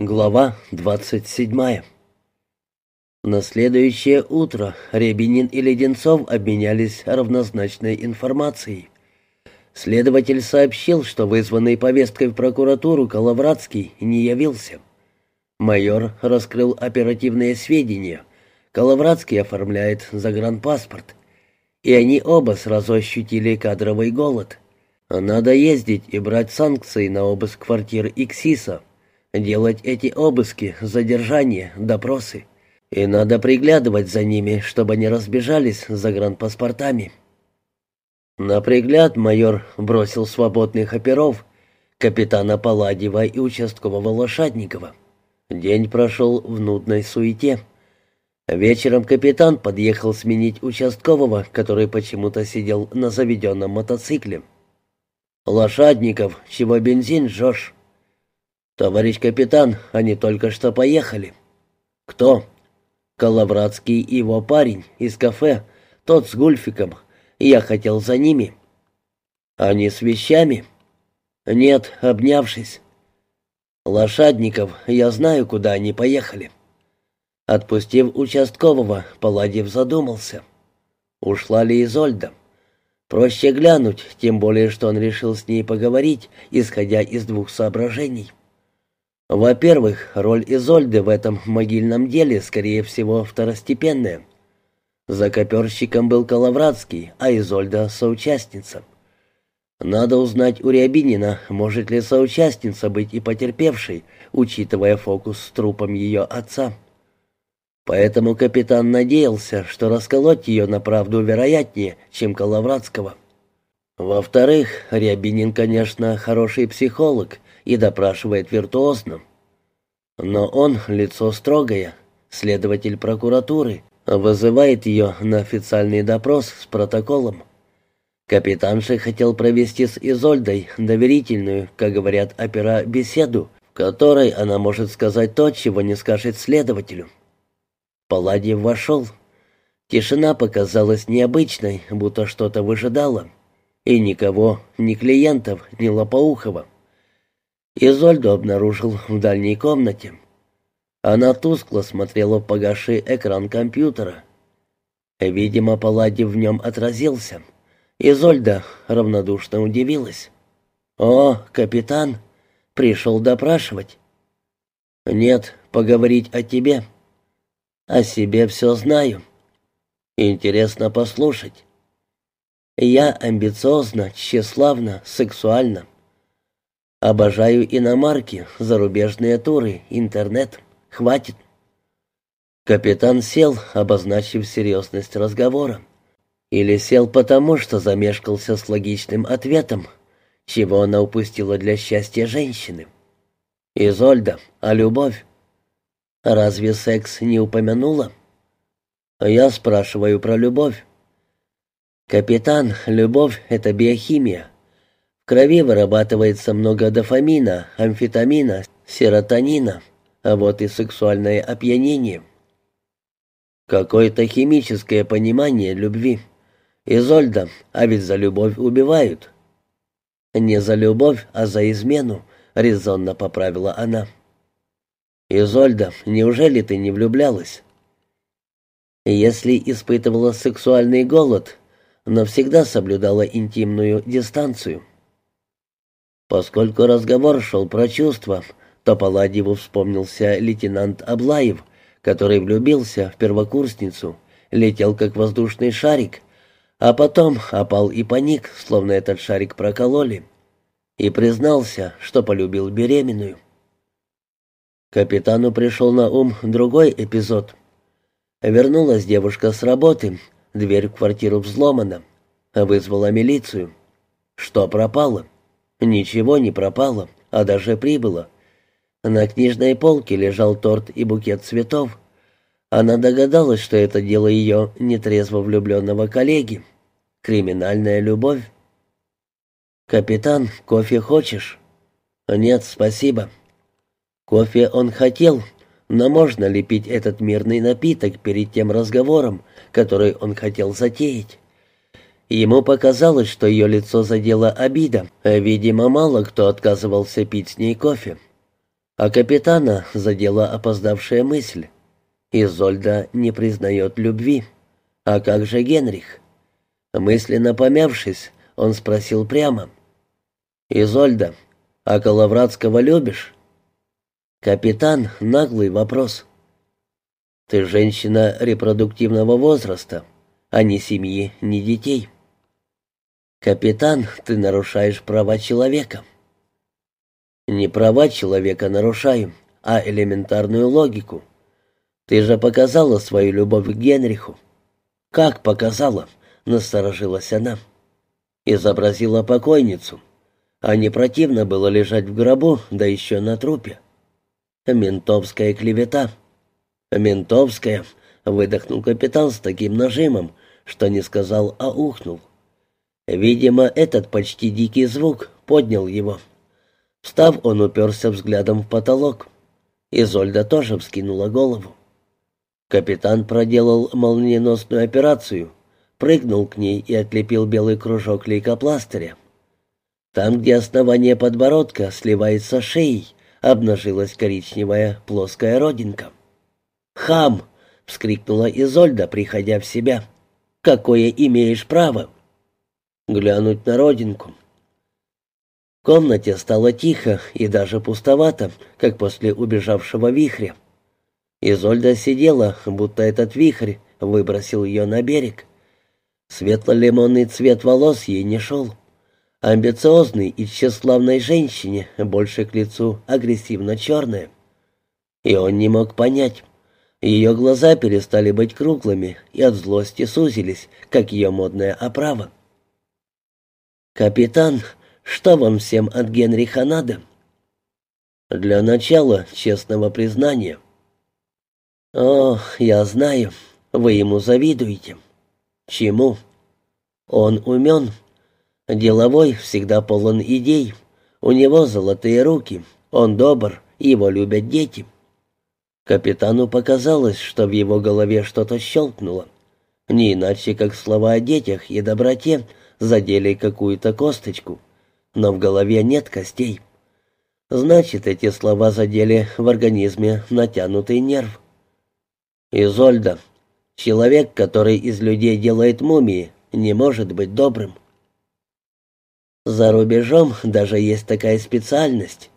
Глава 27 На следующее утро Рябинин и Леденцов обменялись равнозначной информацией. Следователь сообщил, что вызванный повесткой в прокуратуру Коловратский не явился. Майор раскрыл оперативные сведения. Коловратский оформляет загранпаспорт. И они оба сразу ощутили кадровый голод. Надо ездить и брать санкции на обыск квартир Иксиса делать эти обыски, задержания, допросы. И надо приглядывать за ними, чтобы не разбежались за гранпаспортами. На пригляд майор бросил свободных оперов, капитана Паладьева и участкового Лошадникова. День прошел в нудной суете. Вечером капитан подъехал сменить участкового, который почему-то сидел на заведенном мотоцикле. «Лошадников, чего бензин жжешь?» «Товарищ капитан, они только что поехали». «Кто?» «Коловратский и его парень из кафе, тот с гульфиком. Я хотел за ними». «Они с вещами?» «Нет, обнявшись». «Лошадников, я знаю, куда они поехали». Отпустив участкового, Паладьев задумался. Ушла ли Изольда? Проще глянуть, тем более, что он решил с ней поговорить, исходя из двух соображений. Во-первых, роль Изольды в этом могильном деле, скорее всего, второстепенная. За коперщиком был Коловратский, а Изольда — соучастница. Надо узнать у Рябинина, может ли соучастница быть и потерпевшей, учитывая фокус с трупом ее отца. Поэтому капитан надеялся, что расколоть ее на правду вероятнее, чем Коловратского. Во-вторых, Рябинин, конечно, хороший психолог и допрашивает виртуозно. Но он лицо строгое, следователь прокуратуры, вызывает ее на официальный допрос с протоколом. Капитанша хотел провести с Изольдой доверительную, как говорят опера, беседу, в которой она может сказать то, чего не скажет следователю. Палладьев вошел. Тишина показалась необычной, будто что-то выжидала. И никого, ни клиентов, ни Лопоухова. Изольду обнаружил в дальней комнате. Она тускло смотрела в погасший экран компьютера. Видимо, Палладий в нем отразился. Изольда равнодушно удивилась. «О, капитан, пришел допрашивать?» «Нет, поговорить о тебе. О себе все знаю. Интересно послушать. Я амбициозна, тщеславна, сексуальна. Обожаю иномарки, зарубежные туры, интернет. Хватит. Капитан сел, обозначив серьезность разговора. Или сел потому, что замешкался с логичным ответом, чего она упустила для счастья женщины. «Изольда, а любовь? Разве секс не упомянула?» «Я спрашиваю про любовь». «Капитан, любовь — это биохимия крови вырабатывается много дофамина, амфетамина, серотонина, а вот и сексуальное опьянение. Какое-то химическое понимание любви. Изольда, а ведь за любовь убивают. Не за любовь, а за измену, резонно поправила она. Изольда, неужели ты не влюблялась? Если испытывала сексуальный голод, но всегда соблюдала интимную дистанцию. Поскольку разговор шел про чувства, то Паладьеву вспомнился лейтенант Аблаев, который влюбился в первокурсницу, летел как воздушный шарик, а потом опал и паник, словно этот шарик прокололи, и признался, что полюбил беременную. Капитану пришел на ум другой эпизод. Вернулась девушка с работы, дверь в квартиру взломана, вызвала милицию. Что пропало? — Ничего не пропало, а даже прибыло. На книжной полке лежал торт и букет цветов. Она догадалась, что это дело ее нетрезво влюбленного коллеги. Криминальная любовь. «Капитан, кофе хочешь?» «Нет, спасибо». Кофе он хотел, но можно ли пить этот мирный напиток перед тем разговором, который он хотел затеять? Ему показалось, что ее лицо задело обида. Видимо, мало кто отказывался пить с ней кофе. А капитана задела опоздавшая мысль. Изольда не признает любви. А как же Генрих? Мысленно помявшись, он спросил прямо. «Изольда, а Коловратского любишь?» «Капитан, наглый вопрос». «Ты женщина репродуктивного возраста, а ни семьи, ни детей». «Капитан, ты нарушаешь права человека». «Не права человека нарушаю, а элементарную логику. Ты же показала свою любовь к Генриху». «Как показала?» — насторожилась она. «Изобразила покойницу. А не противно было лежать в гробу, да еще на трупе». «Ментовская клевета». «Ментовская», — выдохнул капитан с таким нажимом, что не сказал, а ухнул. Видимо, этот почти дикий звук поднял его. Встав, он уперся взглядом в потолок. Изольда тоже вскинула голову. Капитан проделал молниеносную операцию, прыгнул к ней и отлепил белый кружок лейкопластыря. Там, где основание подбородка сливается с шеей, обнажилась коричневая плоская родинка. «Хам!» — вскрикнула Изольда, приходя в себя. «Какое имеешь право?» «Глянуть на родинку». В комнате стало тихо и даже пустовато, как после убежавшего вихря. Изольда сидела, будто этот вихрь выбросил ее на берег. Светло-лимонный цвет волос ей не шел. Амбициозной и тщеславной женщине больше к лицу агрессивно черная. И он не мог понять. Ее глаза перестали быть круглыми и от злости сузились, как ее модная оправа. «Капитан, что вам всем от Генриха надо?» «Для начала честного признания». «О, я знаю, вы ему завидуете». «Чему?» «Он умен, деловой, всегда полон идей, у него золотые руки, он добр, его любят дети». Капитану показалось, что в его голове что-то щелкнуло. Не иначе, как слова о детях и доброте задели какую-то косточку, но в голове нет костей. Значит, эти слова задели в организме натянутый нерв. «Изольда, человек, который из людей делает мумии, не может быть добрым». «За рубежом даже есть такая специальность».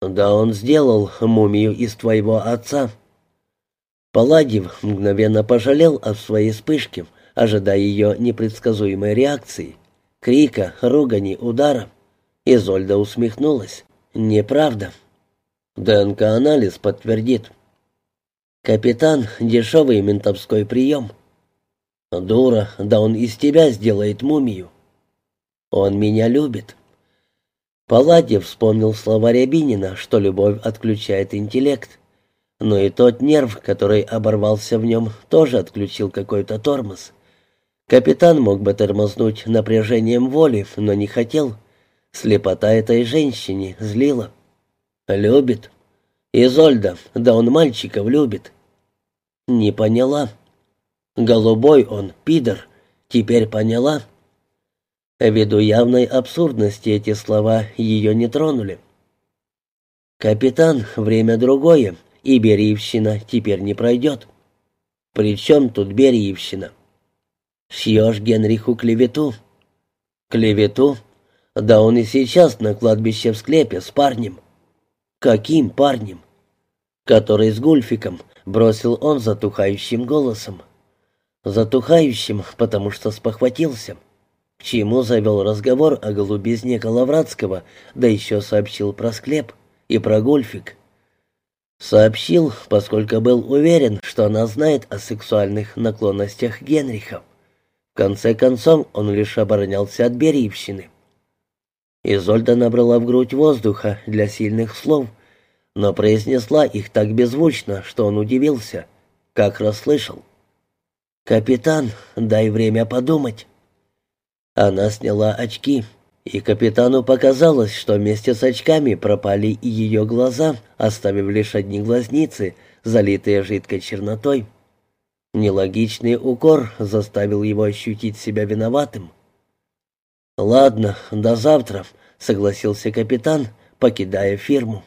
«Да он сделал мумию из твоего отца». Паладьев мгновенно пожалел о своей вспышке, ожидая ее непредсказуемой реакции. Крика, ругани, удара. Изольда усмехнулась. «Неправда». ДНК-анализ подтвердит. «Капитан, дешевый ментовской прием». «Дура, да он из тебя сделает мумию». «Он меня любит». Паладьев вспомнил слова Рябинина, что любовь отключает интеллект. Но и тот нерв, который оборвался в нем, тоже отключил какой-то тормоз. Капитан мог бы тормознуть напряжением воли, но не хотел. Слепота этой женщине злила. «Любит?» «Изольда, да он мальчиков любит». «Не поняла». «Голубой он, пидор. Теперь поняла». Ввиду явной абсурдности эти слова ее не тронули. «Капитан, время другое, и Бериевщина теперь не пройдет». «При чем тут Бериевщина?» «Шьешь Генриху клевету». «Клевету? Да он и сейчас на кладбище в склепе с парнем». «Каким парнем?» «Который с Гульфиком», бросил он затухающим голосом. Затухающим, потому что спохватился. К чему завел разговор о голубизне Коловратского, да еще сообщил про склеп и про гольфик. Сообщил, поскольку был уверен, что она знает о сексуальных наклонностях Генриха. Конце концов, он лишь оборонялся от беривщины. Изольда набрала в грудь воздуха для сильных слов, но произнесла их так беззвучно, что он удивился, как расслышал. «Капитан, дай время подумать». Она сняла очки, и капитану показалось, что вместе с очками пропали и ее глаза, оставив лишь одни глазницы, залитые жидкой чернотой. Нелогичный укор заставил его ощутить себя виноватым. «Ладно, до завтра», — согласился капитан, покидая фирму.